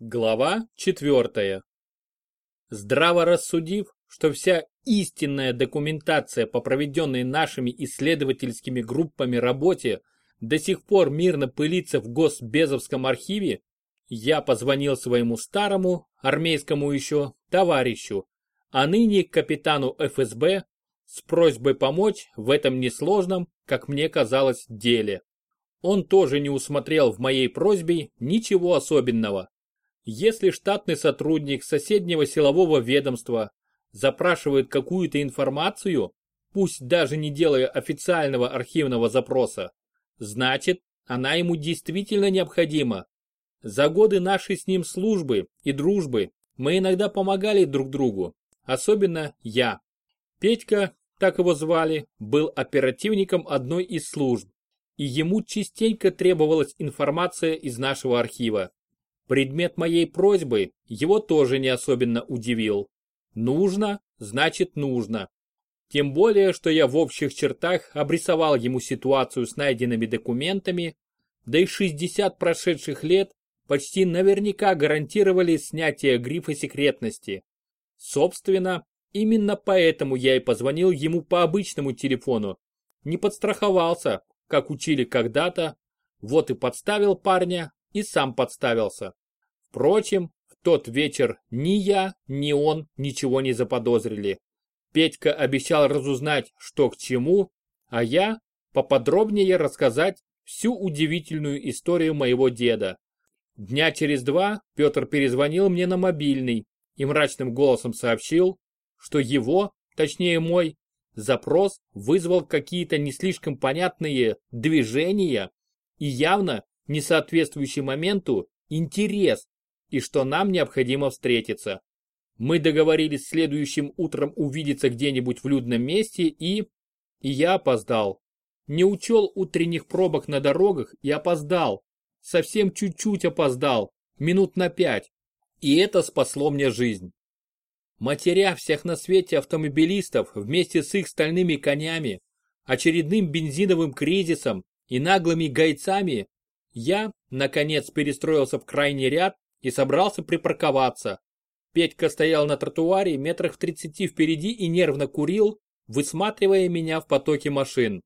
Глава четвертая. Здраво рассудив, что вся истинная документация по проведенной нашими исследовательскими группами работе до сих пор мирно пылится в Госбезовском архиве, я позвонил своему старому, армейскому еще, товарищу, а ныне капитану ФСБ, с просьбой помочь в этом несложном, как мне казалось, деле. Он тоже не усмотрел в моей просьбе ничего особенного. Если штатный сотрудник соседнего силового ведомства запрашивает какую-то информацию, пусть даже не делая официального архивного запроса, значит, она ему действительно необходима. За годы нашей с ним службы и дружбы мы иногда помогали друг другу, особенно я. Петька, так его звали, был оперативником одной из служб, и ему частенько требовалась информация из нашего архива. Предмет моей просьбы его тоже не особенно удивил. Нужно, значит нужно. Тем более, что я в общих чертах обрисовал ему ситуацию с найденными документами, да и 60 прошедших лет почти наверняка гарантировали снятие грифа секретности. Собственно, именно поэтому я и позвонил ему по обычному телефону. Не подстраховался, как учили когда-то, вот и подставил парня, и сам подставился. Впрочем, в тот вечер ни я, ни он ничего не заподозрили. Петька обещал разузнать, что к чему, а я поподробнее рассказать всю удивительную историю моего деда. Дня через два Петр перезвонил мне на мобильный и мрачным голосом сообщил, что его, точнее мой, запрос вызвал какие-то не слишком понятные движения и явно не соответствующий моменту интерес, и что нам необходимо встретиться. Мы договорились следующим утром увидеться где-нибудь в людном месте и... И я опоздал. Не учел утренних пробок на дорогах и опоздал. Совсем чуть-чуть опоздал, минут на пять. И это спасло мне жизнь. Матеря всех на свете автомобилистов вместе с их стальными конями, очередным бензиновым кризисом и наглыми гайцами, я, наконец, перестроился в крайний ряд и собрался припарковаться. Петька стоял на тротуаре метрах в тридцати впереди и нервно курил, высматривая меня в потоке машин.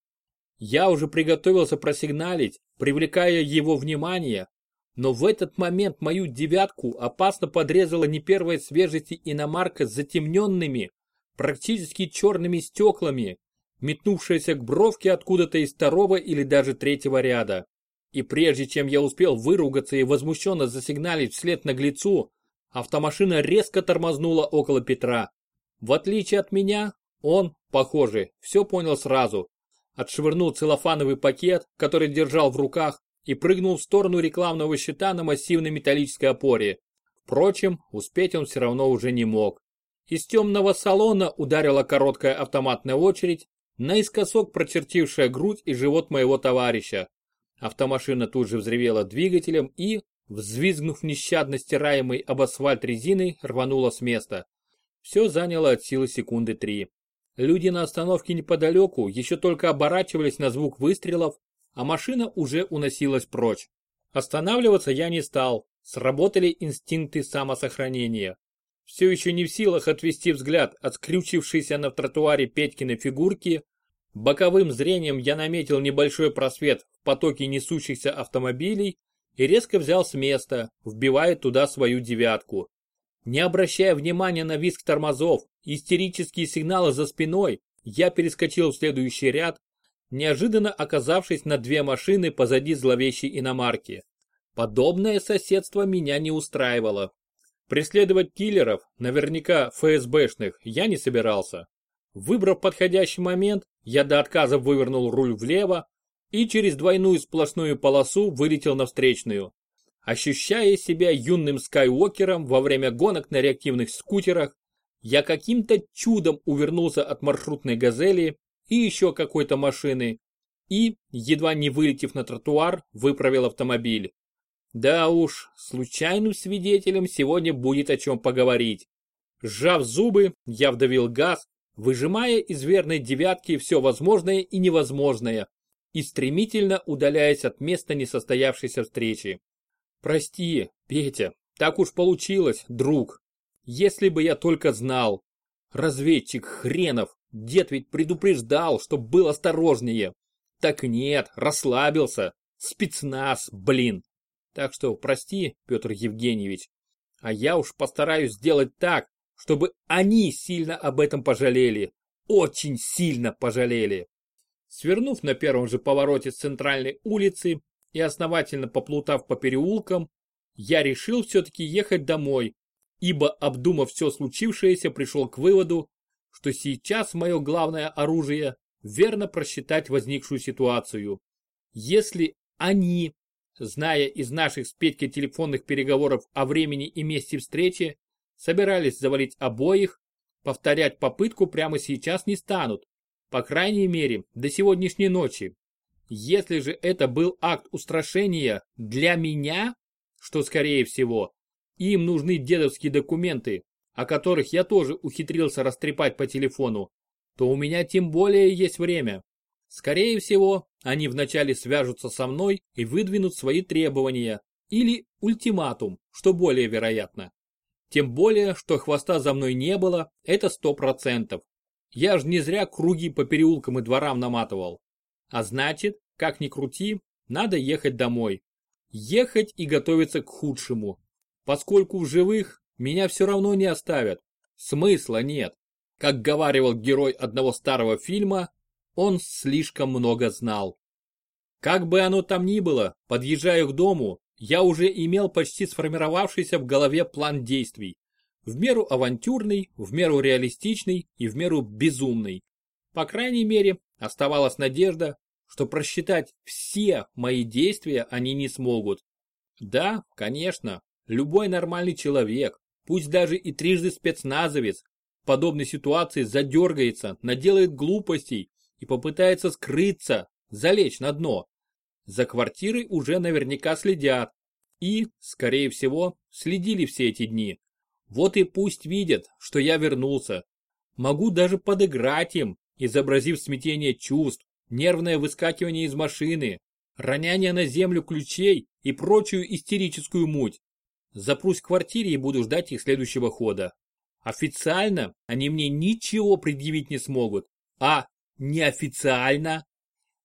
Я уже приготовился просигналить, привлекая его внимание, но в этот момент мою девятку опасно подрезала не первой свежести иномарка с затемненными, практически черными стеклами, метнувшаяся к бровке откуда-то из второго или даже третьего ряда. И прежде чем я успел выругаться и возмущенно засигналить вслед наглецу, автомашина резко тормознула около Петра. В отличие от меня, он, похоже, все понял сразу. Отшвырнул целлофановый пакет, который держал в руках, и прыгнул в сторону рекламного щита на массивной металлической опоре. Впрочем, успеть он все равно уже не мог. Из темного салона ударила короткая автоматная очередь, наискосок прочертившая грудь и живот моего товарища. Автомашина тут же взревела двигателем и, взвизгнув нещадно стираемой об асфальт резиной, рванула с места. Все заняло от силы секунды три. Люди на остановке неподалеку еще только оборачивались на звук выстрелов, а машина уже уносилась прочь. Останавливаться я не стал, сработали инстинкты самосохранения. Все еще не в силах отвести взгляд от скрючившейся на тротуаре Петькиной фигурки, боковым зрением я наметил небольшой просвет в потоке несущихся автомобилей и резко взял с места, вбивая туда свою девятку. Не обращая внимания на визг тормозов, истерические сигналы за спиной, я перескочил в следующий ряд, неожиданно оказавшись на две машины позади зловещей иномарки. Подобное соседство меня не устраивало. Преследовать киллеров, наверняка ФСБшных, я не собирался. Выбрав подходящий момент, я до отказа вывернул руль влево и через двойную сплошную полосу вылетел на встречную. Ощущая себя юным скайуокером во время гонок на реактивных скутерах, я каким-то чудом увернулся от маршрутной газели и еще какой-то машины и, едва не вылетев на тротуар, выправил автомобиль. Да уж, случайным свидетелем сегодня будет о чем поговорить. Сжав зубы, я вдавил газ, выжимая из верной девятки все возможное и невозможное и стремительно удаляясь от места несостоявшейся встречи. «Прости, Петя, Так уж получилось, друг. Если бы я только знал. Разведчик хренов, дед ведь предупреждал, чтоб был осторожнее. Так нет, расслабился. Спецназ, блин. Так что прости, Петр Евгеньевич. А я уж постараюсь сделать так, чтобы они сильно об этом пожалели. Очень сильно пожалели. Свернув на первом же повороте с центральной улицы и основательно поплутав по переулкам, я решил все-таки ехать домой, ибо, обдумав все случившееся, пришел к выводу, что сейчас мое главное оружие – верно просчитать возникшую ситуацию. Если они, зная из наших с Петькой телефонных переговоров о времени и месте встречи, собирались завалить обоих, повторять попытку прямо сейчас не станут, по крайней мере, до сегодняшней ночи. Если же это был акт устрашения для меня, что скорее всего, им нужны дедовские документы, о которых я тоже ухитрился растрепать по телефону, то у меня тем более есть время. Скорее всего, они вначале свяжутся со мной и выдвинут свои требования или ультиматум, что более вероятно. Тем более, что хвоста за мной не было, это сто процентов. Я ж не зря круги по переулкам и дворам наматывал. А значит, как ни крути, надо ехать домой. Ехать и готовиться к худшему. Поскольку в живых меня все равно не оставят. Смысла нет. Как говаривал герой одного старого фильма, он слишком много знал. Как бы оно там ни было, подъезжая к дому, я уже имел почти сформировавшийся в голове план действий. В меру авантюрный, в меру реалистичный и в меру безумный. По крайней мере, оставалась надежда, что просчитать все мои действия они не смогут. Да, конечно, любой нормальный человек, пусть даже и трижды спецназовец, в подобной ситуации задергается, наделает глупостей и попытается скрыться, залечь на дно. За квартирой уже наверняка следят. И, скорее всего, следили все эти дни. Вот и пусть видят, что я вернулся. Могу даже подыграть им, изобразив смятение чувств, нервное выскакивание из машины, роняние на землю ключей и прочую истерическую муть. Запрусь в квартире и буду ждать их следующего хода. Официально они мне ничего предъявить не смогут, а неофициально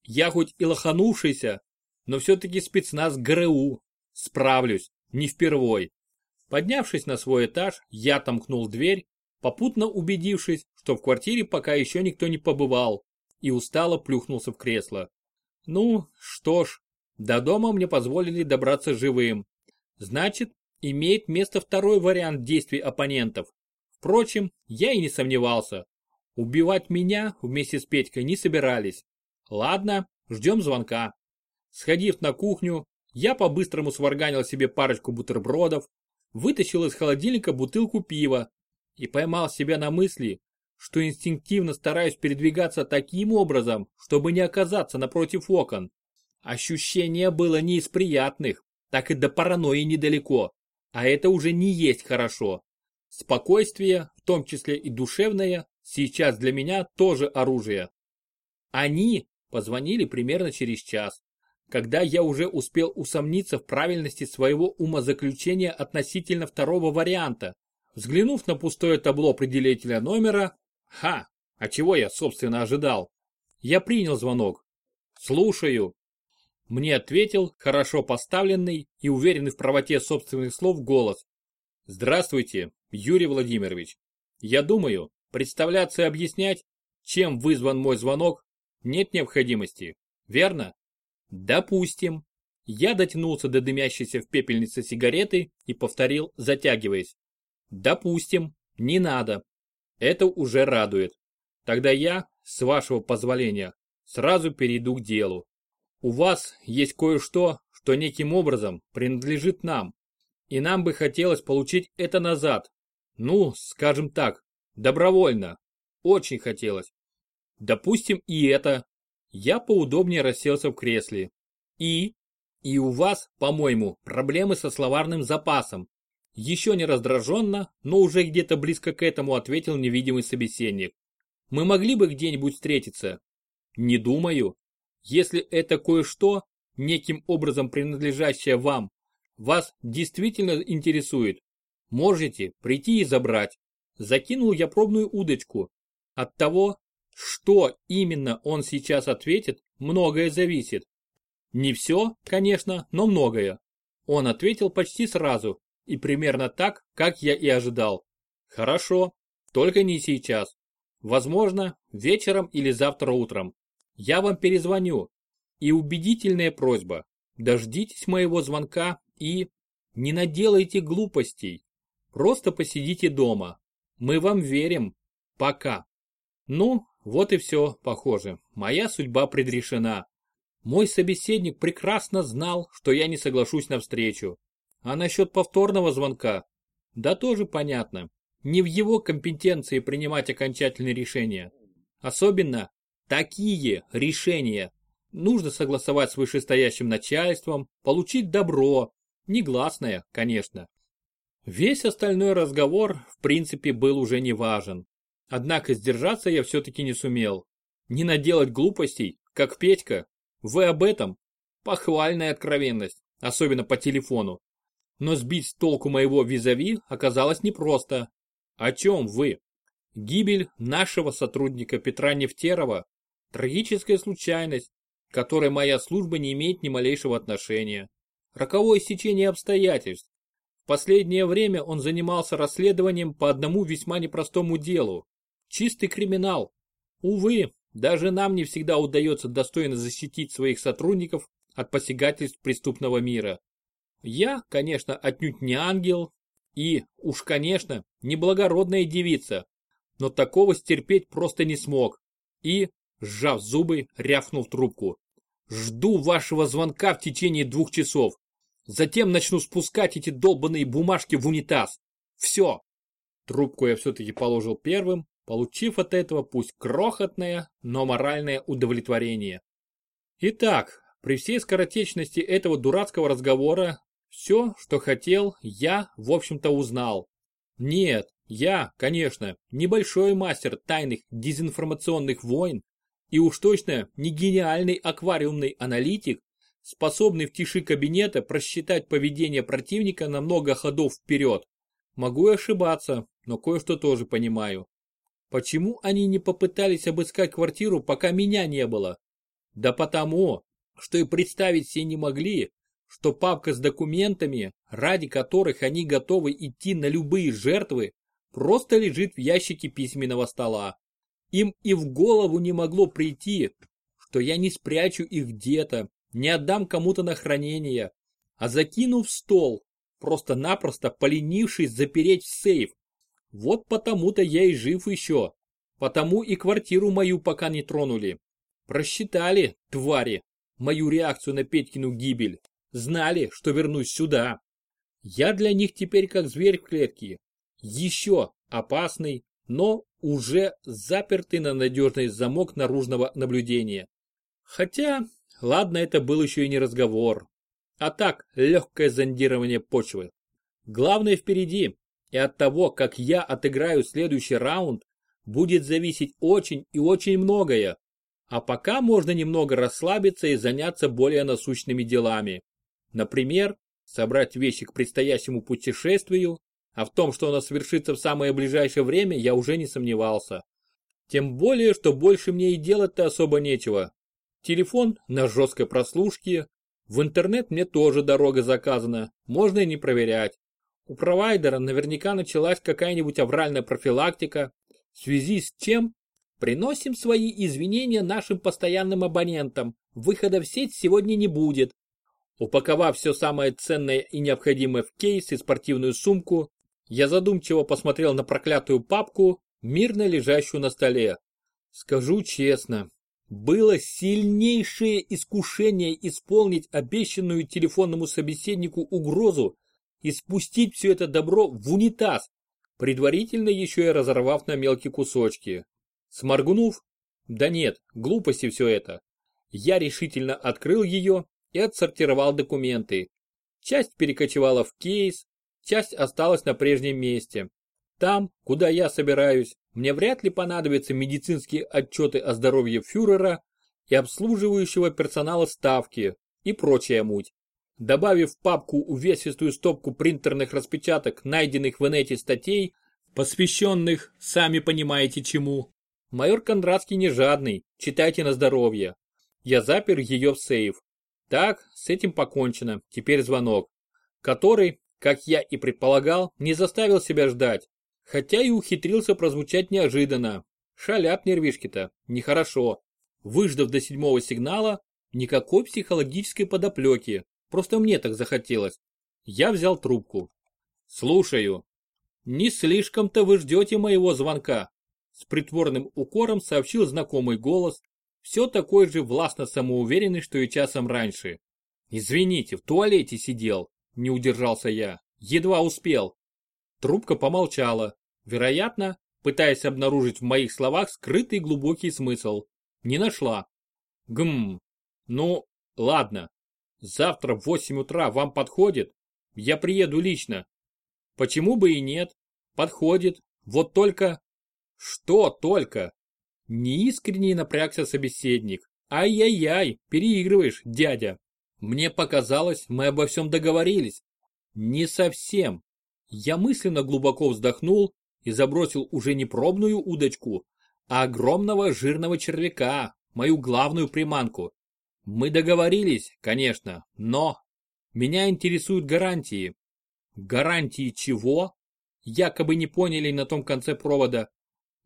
я хоть и лоханувшийся, но все-таки спецназ ГРУ. Справлюсь, не впервой. Поднявшись на свой этаж, я томкнул дверь, попутно убедившись, что в квартире пока еще никто не побывал, и устало плюхнулся в кресло. Ну, что ж, до дома мне позволили добраться живым. Значит, имеет место второй вариант действий оппонентов. Впрочем, я и не сомневался. Убивать меня вместе с Петькой не собирались. Ладно, ждем звонка. Сходив на кухню, я по-быстрому сварганил себе парочку бутербродов, вытащил из холодильника бутылку пива и поймал себя на мысли, что инстинктивно стараюсь передвигаться таким образом, чтобы не оказаться напротив окон. Ощущение было не из приятных, так и до паранойи недалеко, а это уже не есть хорошо. Спокойствие, в том числе и душевное, сейчас для меня тоже оружие. Они позвонили примерно через час когда я уже успел усомниться в правильности своего умозаключения относительно второго варианта. Взглянув на пустое табло определителя номера, ха, а чего я, собственно, ожидал? Я принял звонок. Слушаю. Мне ответил хорошо поставленный и уверенный в правоте собственных слов голос. Здравствуйте, Юрий Владимирович. Я думаю, представляться и объяснять, чем вызван мой звонок, нет необходимости, верно? Допустим. Я дотянулся до дымящейся в пепельнице сигареты и повторил, затягиваясь. Допустим, не надо. Это уже радует. Тогда я, с вашего позволения, сразу перейду к делу. У вас есть кое-что, что неким образом принадлежит нам. И нам бы хотелось получить это назад. Ну, скажем так, добровольно. Очень хотелось. Допустим и это. Я поудобнее расселся в кресле. И? И у вас, по-моему, проблемы со словарным запасом. Еще не раздраженно, но уже где-то близко к этому ответил невидимый собеседник. Мы могли бы где-нибудь встретиться? Не думаю. Если это кое-что, неким образом принадлежащее вам, Вас действительно интересует? Можете прийти и забрать. Закинул я пробную удочку. От того, что именно он сейчас ответит, многое зависит. Не все, конечно, но многое. Он ответил почти сразу и примерно так, как я и ожидал. Хорошо, только не сейчас. Возможно, вечером или завтра утром. Я вам перезвоню. И убедительная просьба. Дождитесь моего звонка и... Не наделайте глупостей. Просто посидите дома. Мы вам верим. Пока. Ну, вот и все, похоже. Моя судьба предрешена. Мой собеседник прекрасно знал, что я не соглашусь на встречу. А насчет повторного звонка? Да тоже понятно. Не в его компетенции принимать окончательные решения. Особенно такие решения. Нужно согласовать с вышестоящим начальством, получить добро. Негласное, конечно. Весь остальной разговор, в принципе, был уже не важен. Однако сдержаться я все-таки не сумел. Не наделать глупостей, как Петька. Вы об этом? Похвальная откровенность, особенно по телефону. Но сбить с толку моего визави оказалось непросто. О чем вы? Гибель нашего сотрудника Петра Нефтерова – трагическая случайность, к которой моя служба не имеет ни малейшего отношения. Роковое стечение обстоятельств. В последнее время он занимался расследованием по одному весьма непростому делу. Чистый криминал. Увы, даже нам не всегда удается достойно защитить своих сотрудников от посягательств преступного мира. Я, конечно, отнюдь не ангел и, уж конечно, не благородная девица, но такого стерпеть просто не смог и, сжав зубы, рявкнул трубку. Жду вашего звонка в течение двух часов. Затем начну спускать эти долбанные бумажки в унитаз. Все. Трубку я все-таки положил первым, получив от этого пусть крохотное, но моральное удовлетворение. Итак, при всей скоротечности этого дурацкого разговора, все, что хотел, я, в общем-то, узнал. Нет, я, конечно, небольшой мастер тайных дезинформационных войн и уж точно не гениальный аквариумный аналитик, способный в тиши кабинета просчитать поведение противника на много ходов вперед. Могу ошибаться, но кое-что тоже понимаю. Почему они не попытались обыскать квартиру, пока меня не было? Да потому, что и представить себе не могли, что папка с документами, ради которых они готовы идти на любые жертвы, просто лежит в ящике письменного стола. Им и в голову не могло прийти, что я не спрячу их где-то, не отдам кому-то на хранение, а закину в стол, просто-напросто поленившись запереть в сейф. Вот потому-то я и жив еще, потому и квартиру мою пока не тронули. Просчитали, твари, мою реакцию на Петькину гибель, знали, что вернусь сюда. Я для них теперь как зверь в клетке, еще опасный, но уже запертый на надежный замок наружного наблюдения. Хотя, ладно, это был еще и не разговор, а так легкое зондирование почвы. Главное впереди, и от того, как я отыграю следующий раунд, будет зависеть очень и очень многое. А пока можно немного расслабиться и заняться более насущными делами. Например, собрать вещи к предстоящему путешествию, а в том, что оно свершится в самое ближайшее время, я уже не сомневался. Тем более, что больше мне и делать-то особо нечего. Телефон на жесткой прослушке, в интернет мне тоже дорога заказана, можно и не проверять. У провайдера наверняка началась какая-нибудь авральная профилактика, в связи с чем приносим свои извинения нашим постоянным абонентам, выхода в сеть сегодня не будет. Упаковав все самое ценное и необходимое в кейс и спортивную сумку, я задумчиво посмотрел на проклятую папку, мирно лежащую на столе. Скажу честно, было сильнейшее искушение исполнить обещанную телефонному собеседнику угрозу и спустить все это добро в унитаз, предварительно еще и разорвав на мелкие кусочки. Сморгнув, да нет, глупости все это. Я решительно открыл ее и отсортировал документы. Часть перекочевала в кейс, часть осталась на прежнем месте. Там, куда я собираюсь, мне вряд ли понадобятся медицинские отчеты о здоровье фюрера и обслуживающего персонала ставки и прочая муть. Добавив в папку увесистую стопку принтерных распечаток, найденных в инете статей, посвященных, сами понимаете чему. Майор Кондратский не жадный, читайте на здоровье. Я запер ее в сейф. Так, с этим покончено, теперь звонок. Который, как я и предполагал, не заставил себя ждать. Хотя и ухитрился прозвучать неожиданно. Шалят нервишки-то, нехорошо. Выждав до седьмого сигнала, никакой психологической подоплеки, просто мне так захотелось. Я взял трубку. Слушаю. Не слишком-то вы ждете моего звонка. С притворным укором сообщил знакомый голос, все такой же властно самоуверенный, что и часом раньше. Извините, в туалете сидел, не удержался я, едва успел. Трубка помолчала, вероятно, пытаясь обнаружить в моих словах скрытый глубокий смысл. Не нашла. Гм, ну, ладно. Завтра в 8 утра вам подходит? Я приеду лично. Почему бы и нет? Подходит. Вот только... Что только? Неискренне напрягся собеседник. Ай-яй-яй, переигрываешь, дядя. Мне показалось, мы обо всем договорились. Не совсем. Я мысленно глубоко вздохнул и забросил уже не пробную удочку, а огромного жирного червяка, мою главную приманку. Мы договорились, конечно, но... Меня интересуют гарантии. Гарантии чего? Якобы не поняли на том конце провода.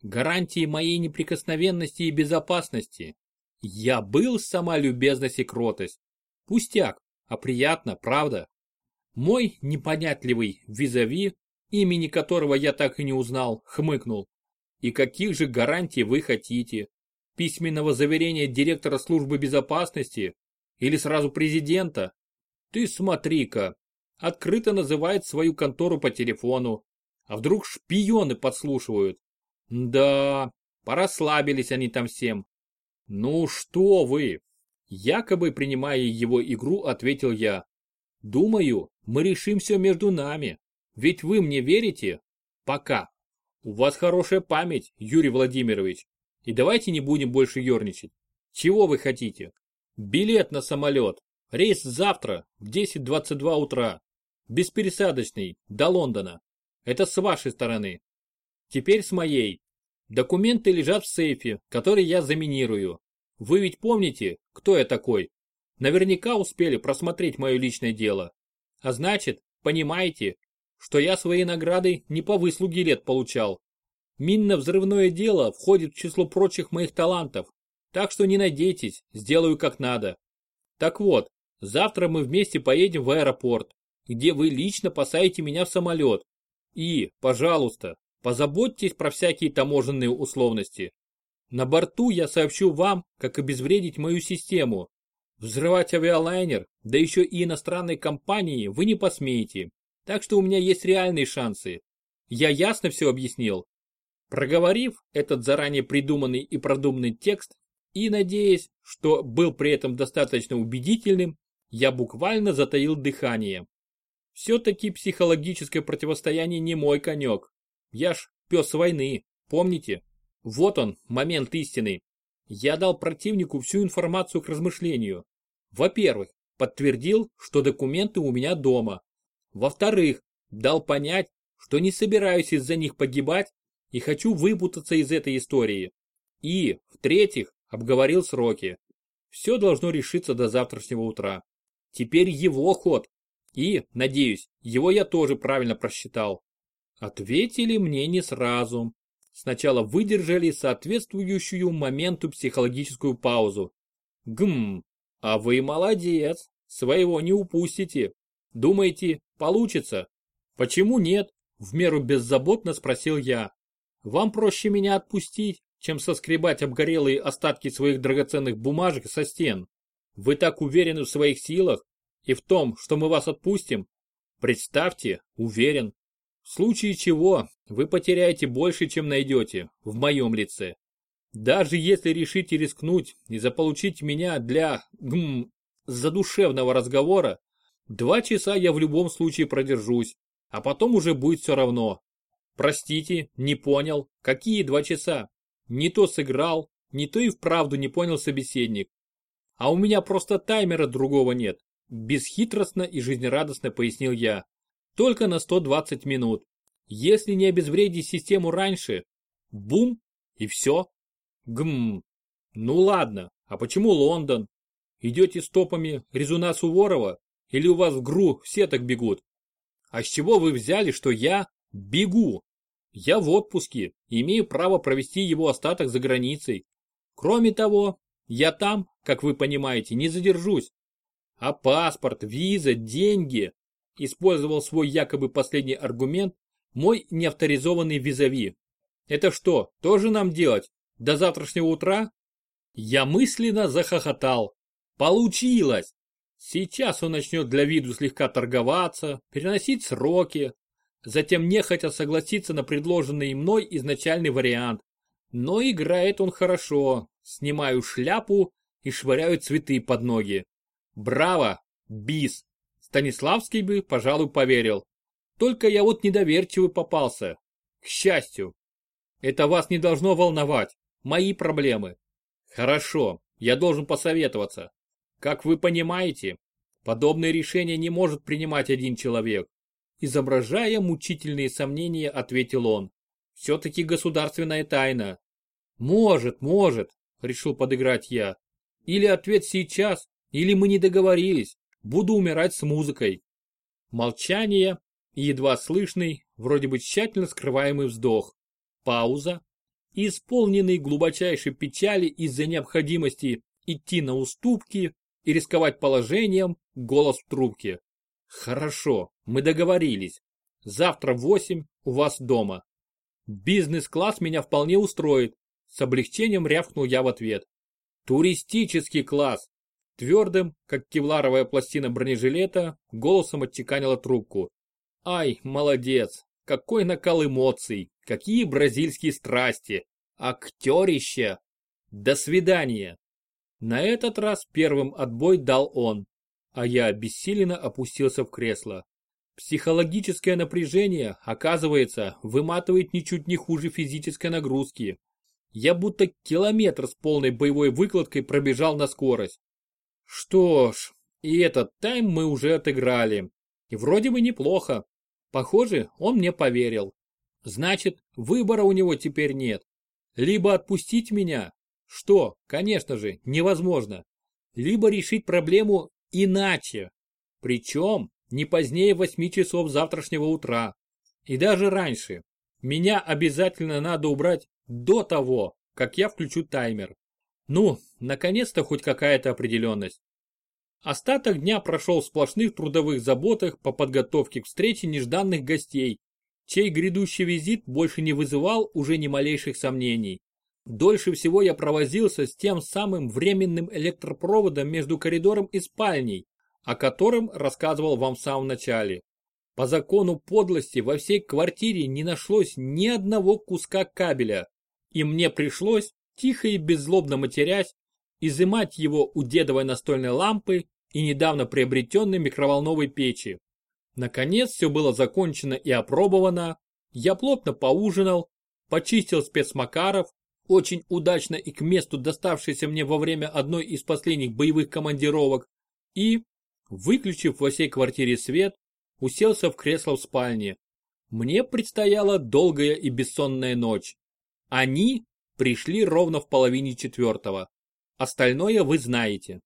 Гарантии моей неприкосновенности и безопасности. Я был сама любезность и кротость. Пустяк, а приятно, правда? Мой непонятливый визави, имени которого я так и не узнал, хмыкнул. И каких же гарантий вы хотите? Письменного заверения директора службы безопасности? Или сразу президента? Ты смотри-ка, открыто называет свою контору по телефону. А вдруг шпионы подслушивают? Да, порасслабились они там всем. Ну что вы? Якобы принимая его игру, ответил я. Думаю, мы решим все между нами. Ведь вы мне верите? Пока. У вас хорошая память, Юрий Владимирович. И давайте не будем больше ерничать. Чего вы хотите? Билет на самолет. Рейс завтра в 10.22 утра. Беспересадочный, до Лондона. Это с вашей стороны. Теперь с моей. Документы лежат в сейфе, который я заминирую. Вы ведь помните, кто я такой? Наверняка успели просмотреть мое личное дело. А значит, понимаете, что я свои награды не по выслуге лет получал. Минно-взрывное дело входит в число прочих моих талантов, так что не надейтесь, сделаю как надо. Так вот, завтра мы вместе поедем в аэропорт, где вы лично посадите меня в самолет. И, пожалуйста, позаботьтесь про всякие таможенные условности. На борту я сообщу вам, как обезвредить мою систему. Взрывать авиалайнер, да еще и иностранной компании, вы не посмеете. Так что у меня есть реальные шансы. Я ясно все объяснил. Проговорив этот заранее придуманный и продуманный текст и надеясь, что был при этом достаточно убедительным, я буквально затаил дыхание. Все-таки психологическое противостояние не мой конек. Я ж пес войны, помните? Вот он, момент истины. Я дал противнику всю информацию к размышлению. Во-первых, подтвердил, что документы у меня дома. Во-вторых, дал понять, что не собираюсь из-за них погибать и хочу выпутаться из этой истории. И, в-третьих, обговорил сроки. Все должно решиться до завтрашнего утра. Теперь его ход. И, надеюсь, его я тоже правильно просчитал. Ответили мне не сразу. Сначала выдержали соответствующую моменту психологическую паузу. Гм, а вы молодец, своего не упустите. Думаете, получится? Почему нет? В меру беззаботно спросил я. Вам проще меня отпустить, чем соскребать обгорелые остатки своих драгоценных бумажек со стен. Вы так уверены в своих силах и в том, что мы вас отпустим? Представьте, уверен. В случае чего вы потеряете больше, чем найдете, в моем лице. Даже если решите рискнуть и заполучить меня для, гм, задушевного разговора, Два часа я в любом случае продержусь, а потом уже будет все равно. Простите, не понял, какие два часа? Не то сыграл, не то и вправду не понял собеседник. А у меня просто таймера другого нет. Бесхитростно и жизнерадостно пояснил я. Только на 120 минут. Если не обезвредить систему раньше, бум, и все. Гм. Ну ладно, а почему Лондон? Идете стопами резуна Суворова? Или у вас в ГРУ все так бегут? А с чего вы взяли, что я бегу? Я в отпуске, имею право провести его остаток за границей. Кроме того, я там, как вы понимаете, не задержусь. А паспорт, виза, деньги, использовал свой якобы последний аргумент мой неавторизованный визави. Это что, тоже нам делать? До завтрашнего утра? Я мысленно захохотал. Получилось! Сейчас он начнет для виду слегка торговаться, переносить сроки, затем нехотя согласиться на предложенный мной изначальный вариант. Но играет он хорошо, снимаю шляпу и швыряю цветы под ноги. Браво, бис! Станиславский бы, пожалуй, поверил. Только я вот недоверчивый попался. К счастью. Это вас не должно волновать. Мои проблемы. Хорошо, я должен посоветоваться. Как вы понимаете, подобное решение не может принимать один человек. Изображая мучительные сомнения, ответил он. Все-таки государственная тайна. Может, может, решил подыграть я. Или ответ сейчас, или мы не договорились. Буду умирать с музыкой. Молчание и едва слышный, вроде бы тщательно скрываемый вздох. Пауза. Исполненный глубочайшей печали из-за необходимости идти на уступки и рисковать положением, голос в трубке. Хорошо, мы договорились. Завтра в восемь у вас дома. Бизнес-класс меня вполне устроит. С облегчением рявкнул я в ответ. Туристический класс. Твердым, как кевларовая пластина бронежилета, голосом отчеканила трубку. Ай, молодец, какой накал эмоций, какие бразильские страсти, актерище. До свидания. На этот раз первым отбой дал он, а я обессиленно опустился в кресло. Психологическое напряжение, оказывается, выматывает ничуть не хуже физической нагрузки. Я будто километр с полной боевой выкладкой пробежал на скорость. Что ж, и этот тайм мы уже отыграли. И вроде бы неплохо. Похоже, он мне поверил. Значит, выбора у него теперь нет. Либо отпустить меня, что, конечно же, невозможно. Либо решить проблему иначе. Причем не позднее 8 часов завтрашнего утра. И даже раньше. Меня обязательно надо убрать до того, как я включу таймер. Ну, наконец-то хоть какая-то определенность. Остаток дня прошел в сплошных трудовых заботах по подготовке к встрече нежданных гостей, чей грядущий визит больше не вызывал уже ни малейших сомнений. Дольше всего я провозился с тем самым временным электропроводом между коридором и спальней, о котором рассказывал вам в самом начале. По закону подлости во всей квартире не нашлось ни одного куска кабеля, и мне пришлось тихо и беззлобно матерясь, изымать его у дедовой настольной лампы и недавно приобретенной микроволновой печи. Наконец все было закончено и опробовано, я плотно поужинал, почистил спецмакаров, очень удачно и к месту доставшийся мне во время одной из последних боевых командировок, и, выключив во всей квартире свет, уселся в кресло в спальне. Мне предстояла долгая и бессонная ночь. Они Пришли ровно в половине четвертого. Остальное вы знаете.